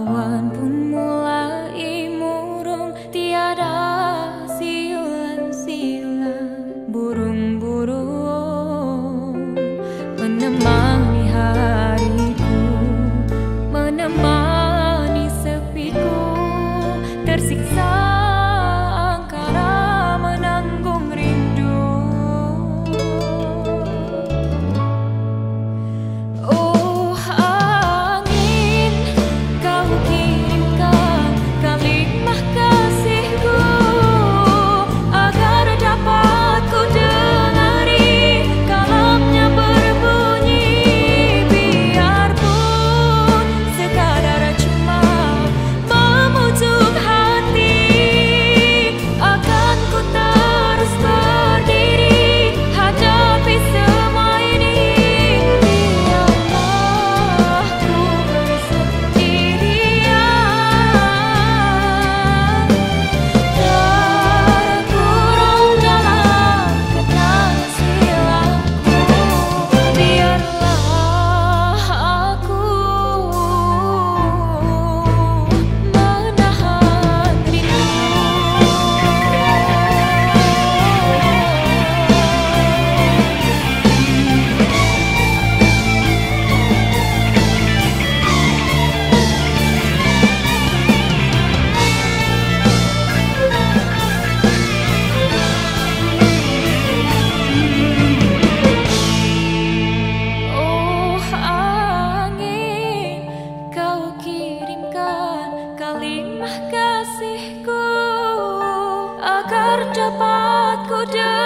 One pun mulai dapat ku dengar